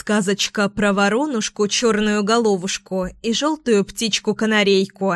Сказочка про воронушку, черную головушку и желтую птичку-канарейку.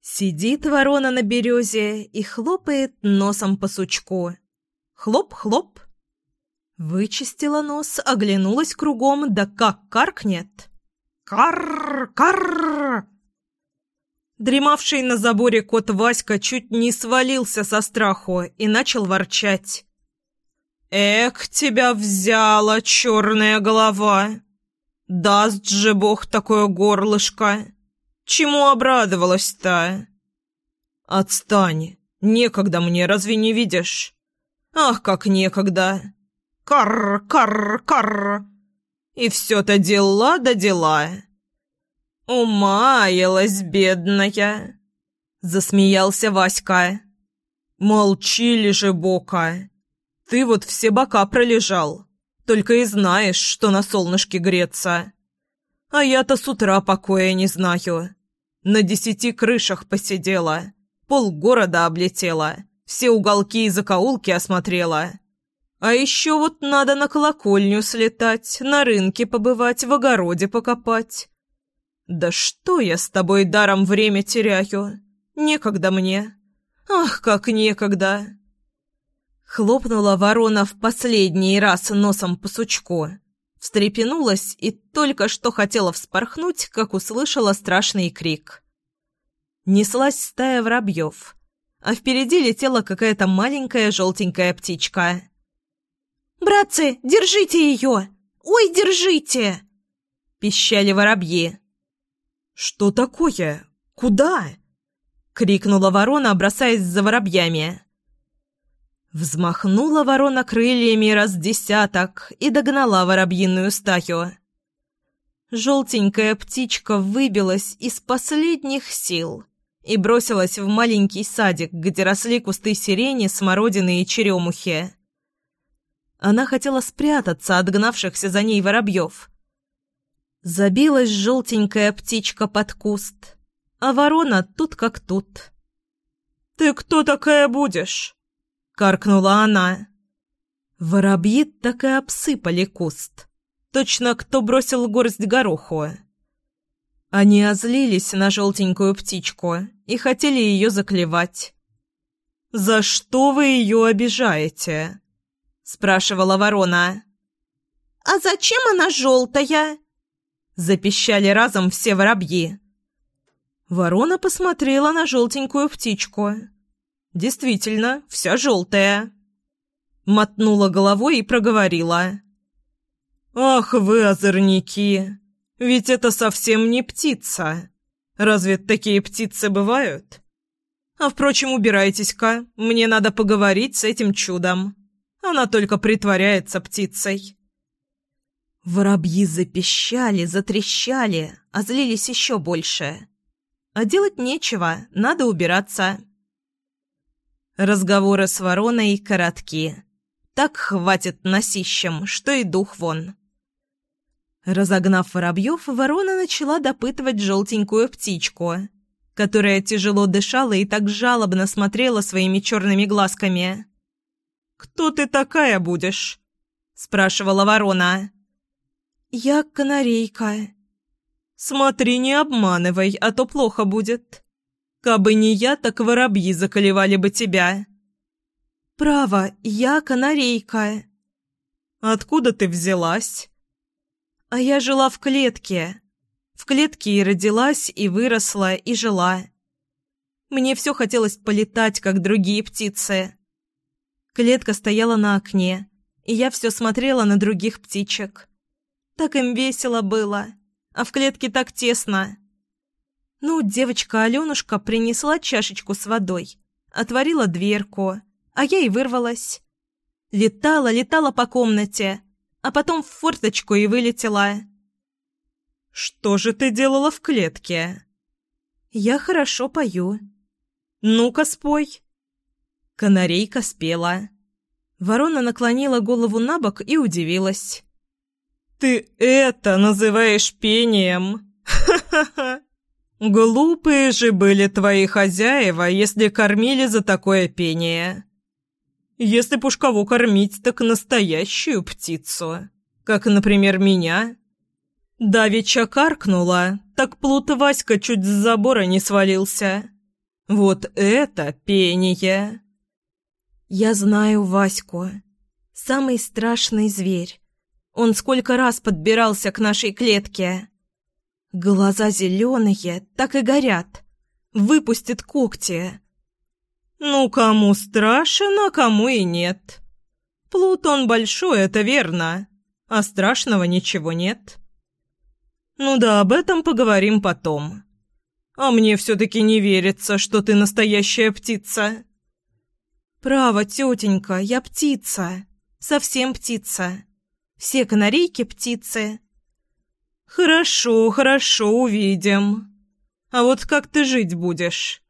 Сидит ворона на березе и хлопает носом по сучку. Хлоп-хлоп. Вычистила нос, оглянулась кругом, да как каркнет. Карр-карр! Дремавший на заборе кот Васька чуть не свалился со страху и начал ворчать. «Эк, тебя взяла черная голова! Даст же бог такое горлышко! Чему обрадовалась-то?» «Отстань! Некогда мне, разве не видишь?» «Ах, как некогда! Карр, карр, карр! И все-то дела да дела!» «Умаялась, бедная!» — засмеялся Васька. «Молчи, лежи бока!» Ты вот все бока пролежал. Только и знаешь, что на солнышке греться. А я-то с утра покоя не знаю. На десяти крышах посидела, полгорода облетела, все уголки и закоулки осмотрела. А еще вот надо на колокольню слетать, на рынке побывать, в огороде покопать. Да что я с тобой даром время теряю? Некогда мне. Ах, как некогда. Хлопнула ворона в последний раз носом по сучку. Встрепенулась и только что хотела вспорхнуть, как услышала страшный крик. Неслась стая воробьев, а впереди летела какая-то маленькая желтенькая птичка. «Братцы, держите ее! Ой, держите!» — пищали воробьи. «Что такое? Куда?» — крикнула ворона, бросаясь за воробьями. Взмахнула ворона крыльями раз десяток и догнала воробьиную стаю. Желтенькая птичка выбилась из последних сил и бросилась в маленький садик, где росли кусты сирени, смородины и черемухи. Она хотела спрятаться от гнавшихся за ней воробьев. Забилась желтенькая птичка под куст, а ворона тут как тут. «Ты кто такая будешь?» — каркнула она. Воробьи так и обсыпали куст. Точно кто бросил горсть гороху. Они озлились на желтенькую птичку и хотели ее заклевать. «За что вы ее обижаете?» — спрашивала ворона. «А зачем она желтая?» — запищали разом все воробьи. Ворона посмотрела на желтенькую птичку. Действительно, вся желтая. Мотнула головой и проговорила. «Ах вы, озорники! Ведь это совсем не птица. Разве такие птицы бывают? А впрочем, убирайтесь-ка, мне надо поговорить с этим чудом. Она только притворяется птицей». Воробьи запищали, затрещали, а злились еще больше. А делать нечего, надо убираться. Разговоры с вороной коротки. Так хватит носищем, что и дух вон. Разогнав воробьев, ворона начала допытывать желтенькую птичку, которая тяжело дышала и так жалобно смотрела своими черными глазками. «Кто ты такая будешь?» – спрашивала ворона. «Я канарейка». «Смотри, не обманывай, а то плохо будет». Кабы не я, так воробьи заколевали бы тебя». «Право, я канарейка». «Откуда ты взялась?» «А я жила в клетке. В клетке и родилась, и выросла, и жила. Мне все хотелось полетать, как другие птицы. Клетка стояла на окне, и я все смотрела на других птичек. Так им весело было, а в клетке так тесно». Ну, девочка Аленушка принесла чашечку с водой, отворила дверку, а я и вырвалась. Летала, летала по комнате, а потом в форточку и вылетела. «Что же ты делала в клетке?» «Я хорошо пою». «Ну-ка, спой». Канарейка спела. Ворона наклонила голову на бок и удивилась. «Ты это называешь пением? Ха-ха-ха!» «Глупые же были твои хозяева, если кормили за такое пение. Если кого кормить, так настоящую птицу. Как, например, меня. Давеча каркнула, так плут Васька чуть с забора не свалился. Вот это пение! Я знаю Ваську. Самый страшный зверь. Он сколько раз подбирался к нашей клетке. Глаза зеленые, так и горят. Выпустит когти. Ну, кому страшен, а кому и нет. Плутон большой, это верно, а страшного ничего нет. Ну да, об этом поговорим потом. А мне все-таки не верится, что ты настоящая птица. Право, тетенька, я птица. Совсем птица. Все канарейки птицы. Хорошо, хорошо, увидим. А вот как ты жить будешь?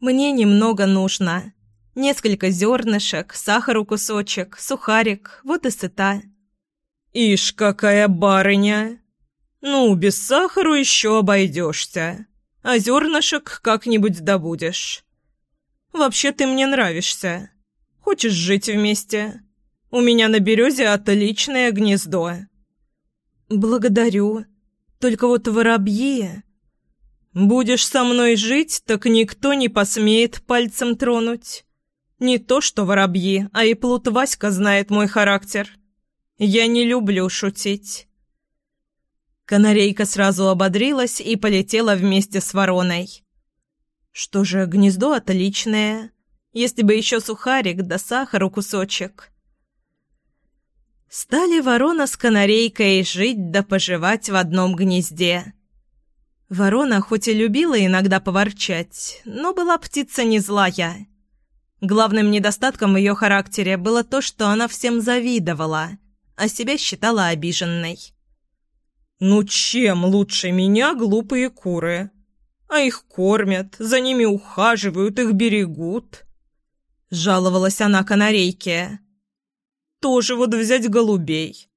Мне немного нужно. Несколько зернышек, сахару кусочек, сухарик, вот и сыта. Ишь, какая барыня! «Ну, без сахара еще обойдешься, а зернышек как-нибудь добудешь. Вообще ты мне нравишься. Хочешь жить вместе? У меня на березе отличное гнездо». «Благодарю. Только вот воробьи...» «Будешь со мной жить, так никто не посмеет пальцем тронуть. Не то что воробьи, а и плут Васька знает мой характер. Я не люблю шутить». Канарейка сразу ободрилась и полетела вместе с вороной. Что же, гнездо отличное. Если бы еще сухарик да сахару кусочек. Стали ворона с канарейкой жить да поживать в одном гнезде. Ворона хоть и любила иногда поворчать, но была птица не злая. Главным недостатком в ее характере было то, что она всем завидовала, а себя считала обиженной. Ну чем лучше меня глупые куры? А их кормят, за ними ухаживают, их берегут. Жаловалась она канарейке. Тоже вот взять голубей.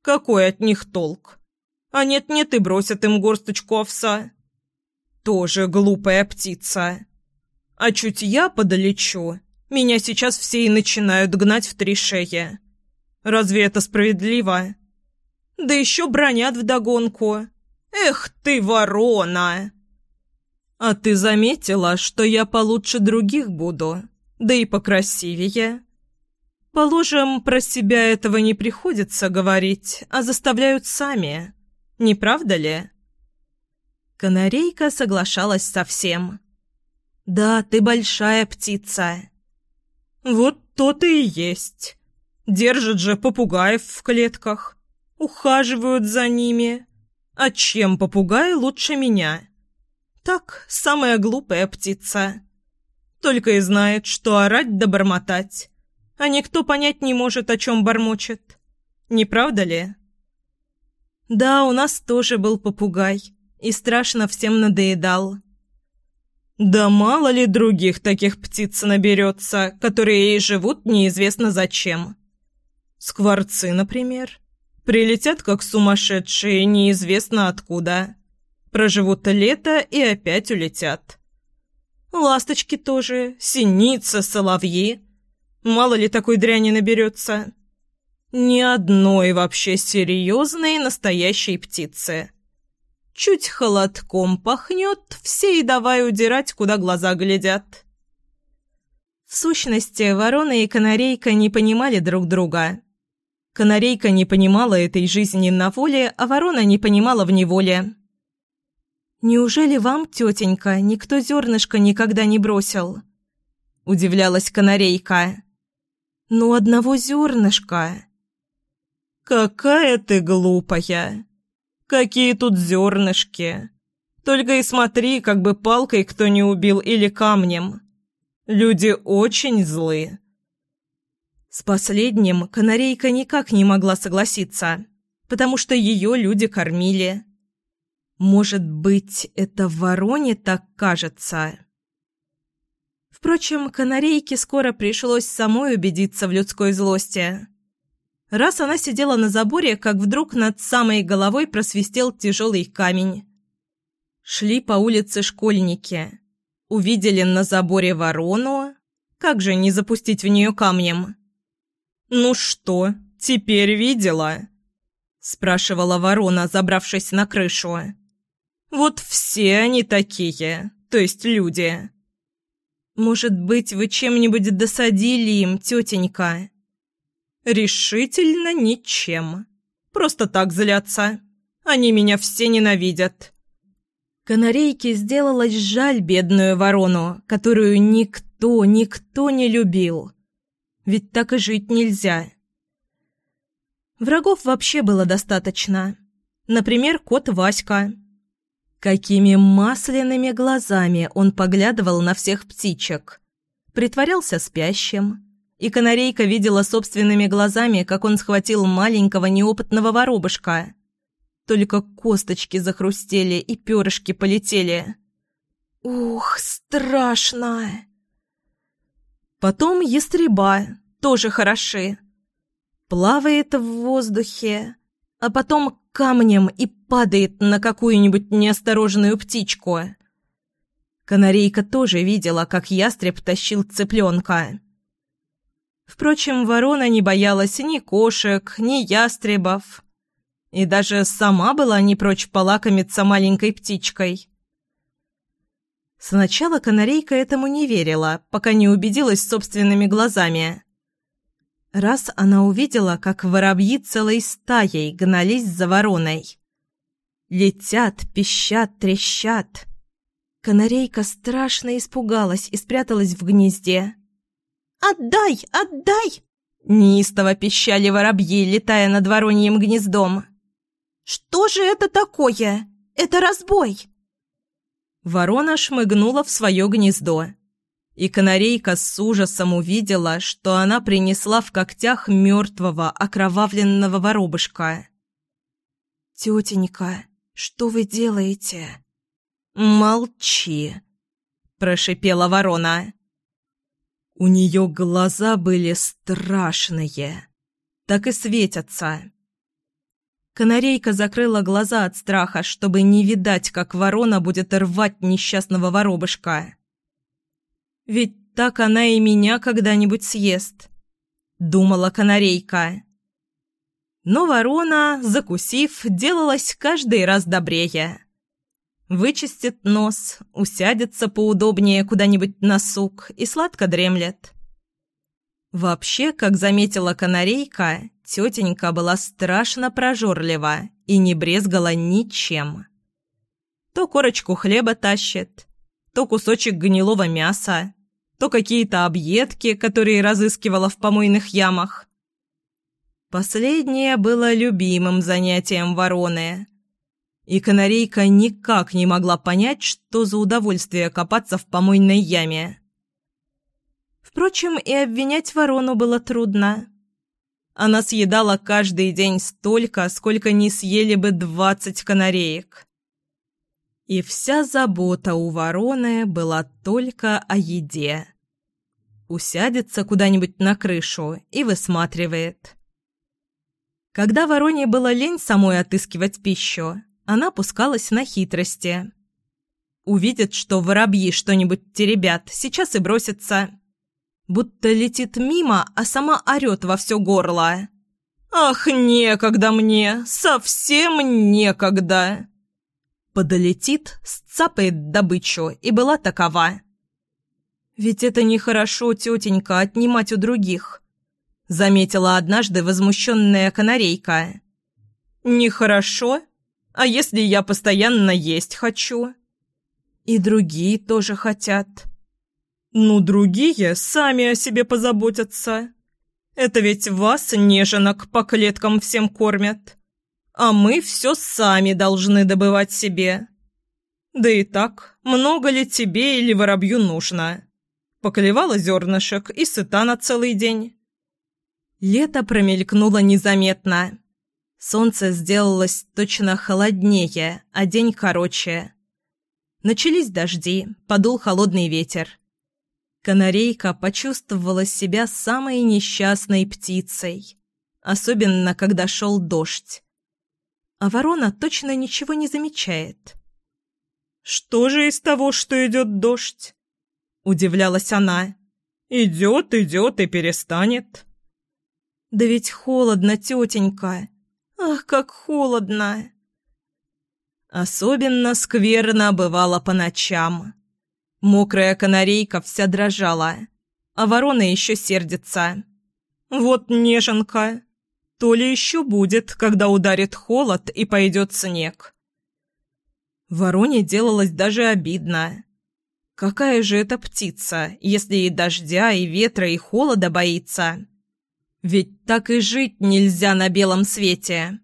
Какой от них толк? А нет-нет и бросят им горсточку овса. Тоже глупая птица. А чуть я подолечу, меня сейчас все и начинают гнать в три шеи. Разве это справедливо?» Да еще бронят вдогонку. Эх ты, ворона! А ты заметила, что я получше других буду, да и покрасивее? Положим, про себя этого не приходится говорить, а заставляют сами. Не правда ли? Канарейка соглашалась со всем. «Да, ты большая птица». «Вот то-то и есть. Держат же попугаев в клетках ухаживают за ними. А чем попугай лучше меня? Так, самая глупая птица. Только и знает, что орать да бормотать. А никто понять не может, о чем бормочет. Не правда ли? Да, у нас тоже был попугай. И страшно всем надоедал. Да мало ли других таких птиц наберется, которые и живут неизвестно зачем. Скворцы, например. Прилетят как сумасшедшие, неизвестно откуда. Проживут лето и опять улетят. Ласточки тоже, синица, соловьи. Мало ли такой дряни наберется. Ни одной вообще серьезной настоящей птицы. Чуть холодком пахнет, все и давай удирать, куда глаза глядят. В сущности, ворона и канарейка не понимали друг друга. Канарейка не понимала этой жизни на воле, а ворона не понимала в неволе. «Неужели вам, тетенька, никто зернышко никогда не бросил?» – удивлялась канарейка. «Ну, одного зернышка». «Какая ты глупая! Какие тут зернышки! Только и смотри, как бы палкой кто не убил или камнем. Люди очень злые. С последним канарейка никак не могла согласиться, потому что ее люди кормили. Может быть, это вороне так кажется? Впрочем, канарейке скоро пришлось самой убедиться в людской злости. Раз она сидела на заборе, как вдруг над самой головой просвистел тяжелый камень. Шли по улице школьники. Увидели на заборе ворону. Как же не запустить в нее камнем? «Ну что, теперь видела? спрашивала ворона, забравшись на крышу. «Вот все они такие, то есть люди». «Может быть, вы чем-нибудь досадили им, тетенька?» «Решительно ничем. Просто так злятся. Они меня все ненавидят». Канарейке сделалось жаль бедную ворону, которую никто, никто не любил. Ведь так и жить нельзя. Врагов вообще было достаточно. Например, кот Васька. Какими масляными глазами он поглядывал на всех птичек. Притворялся спящим. И канарейка видела собственными глазами, как он схватил маленького неопытного воробушка. Только косточки захрустели и перышки полетели. «Ух, страшно!» Потом ястреба, тоже хороши плавает в воздухе, а потом камнем и падает на какую-нибудь неосторожную птичку. Канарейка тоже видела, как ястреб тащил цыпленка. Впрочем, ворона не боялась ни кошек, ни ястребов. И даже сама была не прочь полакомиться маленькой птичкой. Сначала канарейка этому не верила, пока не убедилась собственными глазами. Раз она увидела, как воробьи целой стаей гнались за вороной. Летят, пищат, трещат. Канарейка страшно испугалась и спряталась в гнезде. «Отдай! Отдай!» Неистово пищали воробьи, летая над вороньим гнездом. «Что же это такое? Это разбой!» Ворона шмыгнула в свое гнездо и канарейка с ужасом увидела, что она принесла в когтях мертвого окровавленного воробушка. «Тетенька, что вы делаете?» «Молчи», – прошипела ворона. У нее глаза были страшные, так и светятся. Канарейка закрыла глаза от страха, чтобы не видать, как ворона будет рвать несчастного воробушка. Ведь так она и меня когда-нибудь съест», — думала канарейка. Но ворона, закусив, делалась каждый раз добрее. Вычистит нос, усядется поудобнее куда-нибудь на сук и сладко дремлет. Вообще, как заметила канарейка, тетенька была страшно прожорлива и не брезгала ничем. То корочку хлеба тащит, то кусочек гнилого мяса, то какие-то объедки, которые разыскивала в помойных ямах. Последнее было любимым занятием вороны. И канарейка никак не могла понять, что за удовольствие копаться в помойной яме. Впрочем, и обвинять ворону было трудно. Она съедала каждый день столько, сколько не съели бы двадцать канареек. И вся забота у вороны была только о еде. Усядется куда-нибудь на крышу и высматривает. Когда вороне было лень самой отыскивать пищу, она пускалась на хитрости. Увидит, что воробьи что-нибудь теребят, сейчас и бросится. Будто летит мимо, а сама орёт во все горло. «Ах, некогда мне! Совсем некогда!» Подолетит, сцапает добычу и была такова. «Ведь это нехорошо, тетенька, отнимать у других», — заметила однажды возмущенная канарейка. «Нехорошо? А если я постоянно есть хочу?» «И другие тоже хотят». «Ну, другие сами о себе позаботятся. Это ведь вас, неженок, по клеткам всем кормят. А мы все сами должны добывать себе. Да и так, много ли тебе или воробью нужно? Поклевала зернышек и сыта на целый день. Лето промелькнуло незаметно. Солнце сделалось точно холоднее, а день короче. Начались дожди, подул холодный ветер. Канарейка почувствовала себя самой несчастной птицей, особенно когда шел дождь а ворона точно ничего не замечает. «Что же из того, что идет дождь?» – удивлялась она. «Идет, идет и перестанет». «Да ведь холодно, тетенька. Ах, как холодно!» Особенно скверно бывало по ночам. Мокрая канарейка вся дрожала, а ворона еще сердится. «Вот неженка! То ли еще будет, когда ударит холод и пойдет снег?» Вороне делалось даже обидно. Какая же это птица, если и дождя, и ветра, и холода боится? Ведь так и жить нельзя на белом свете.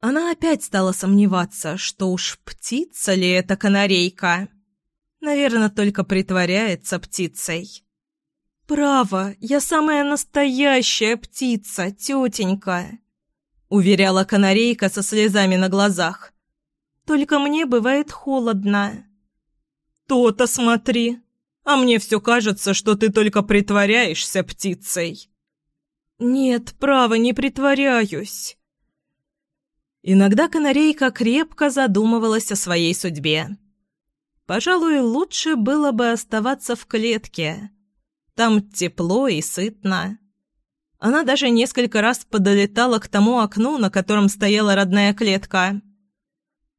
Она опять стала сомневаться, что уж птица ли это канарейка. Наверное, только притворяется птицей. «Право, я самая настоящая птица, тетенька», — уверяла канарейка со слезами на глазах. «Только мне бывает холодно». «То-то смотри, а мне все кажется, что ты только притворяешься птицей». «Нет, право, не притворяюсь». Иногда канарейка крепко задумывалась о своей судьбе. Пожалуй, лучше было бы оставаться в клетке. Там тепло и сытно. Она даже несколько раз подолетала к тому окну, на котором стояла родная клетка.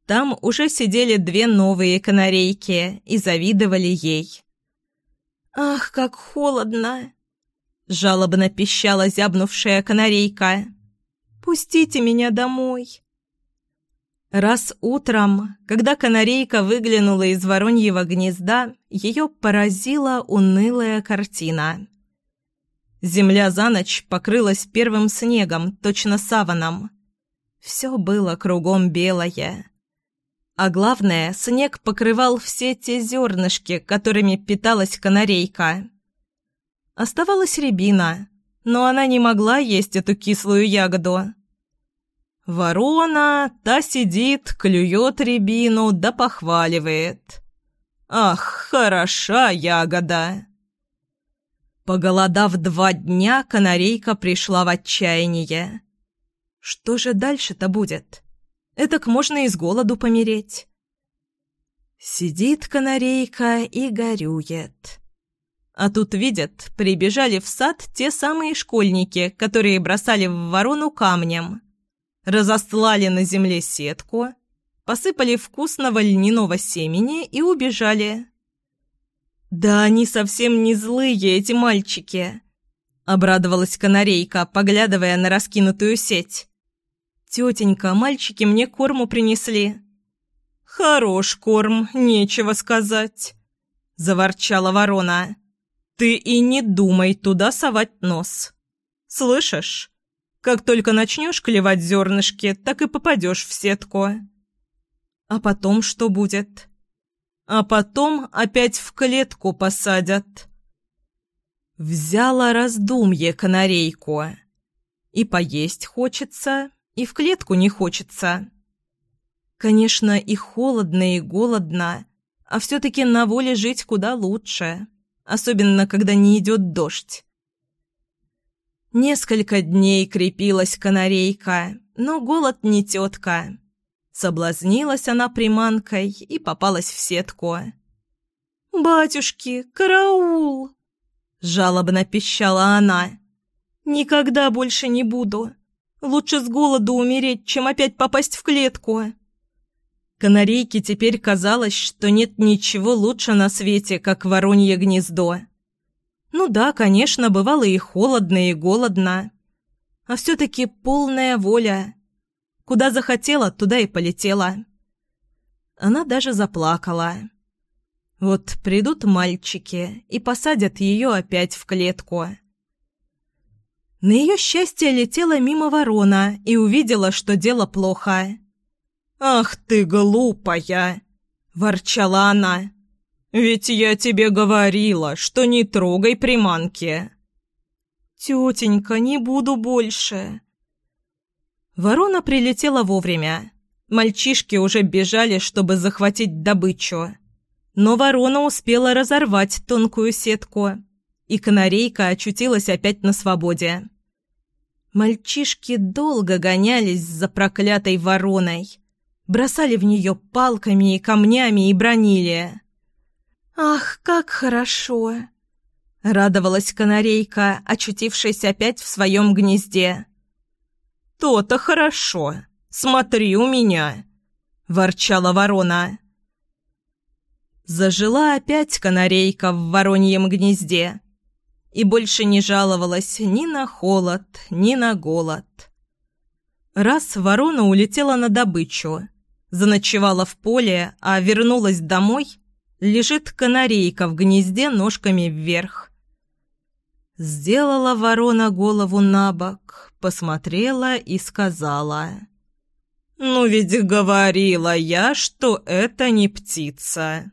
Там уже сидели две новые канарейки и завидовали ей. «Ах, как холодно!» — жалобно пищала зябнувшая канарейка. «Пустите меня домой!» Раз утром, когда канарейка выглянула из вороньего гнезда, ее поразила унылая картина. Земля за ночь покрылась первым снегом, точно саваном. Все было кругом белое. А главное, снег покрывал все те зернышки, которыми питалась канарейка. Оставалась рябина, но она не могла есть эту кислую ягоду. Ворона, та сидит, клюет рябину да похваливает. «Ах, хороша ягода!» Поголодав два дня, канарейка пришла в отчаяние. Что же дальше-то будет? Этак можно и с голоду помереть. Сидит канарейка и горюет. А тут видят, прибежали в сад те самые школьники, которые бросали в ворону камнем разослали на земле сетку, посыпали вкусного льняного семени и убежали. «Да они совсем не злые, эти мальчики!» — обрадовалась канарейка, поглядывая на раскинутую сеть. «Тетенька, мальчики мне корму принесли». «Хорош корм, нечего сказать», — заворчала ворона. «Ты и не думай туда совать нос. Слышишь? Как только начнешь клевать зернышки, так и попадешь в сетку. А потом что будет? А потом опять в клетку посадят. Взяла раздумье канарейку. И поесть хочется, и в клетку не хочется. Конечно, и холодно, и голодно, а все-таки на воле жить куда лучше, особенно когда не идет дождь. Несколько дней крепилась канарейка, но голод не тетка. Соблазнилась она приманкой и попалась в сетку. «Батюшки, караул!» — жалобно пищала она. «Никогда больше не буду. Лучше с голоду умереть, чем опять попасть в клетку». Канарейке теперь казалось, что нет ничего лучше на свете, как воронье гнездо. Ну да, конечно, бывало и холодно, и голодно. А все-таки полная воля. Куда захотела, туда и полетела. Она даже заплакала. Вот придут мальчики и посадят ее опять в клетку. На ее счастье летела мимо ворона и увидела, что дело плохо. «Ах ты глупая!» – ворчала она. «Ведь я тебе говорила, что не трогай приманки». «Тетенька, не буду больше». Ворона прилетела вовремя. Мальчишки уже бежали, чтобы захватить добычу. Но ворона успела разорвать тонкую сетку, и канарейка очутилась опять на свободе. Мальчишки долго гонялись за проклятой вороной, бросали в нее палками и камнями и бронили. «Ах, как хорошо!» — радовалась канарейка, очутившись опять в своем гнезде. «То-то хорошо. Смотри у меня!» – ворчала ворона. Зажила опять канарейка в вороньем гнезде и больше не жаловалась ни на холод, ни на голод. Раз ворона улетела на добычу, заночевала в поле, а вернулась домой, лежит канарейка в гнезде ножками вверх. Сделала ворона голову на бок, посмотрела и сказала. «Ну ведь говорила я, что это не птица».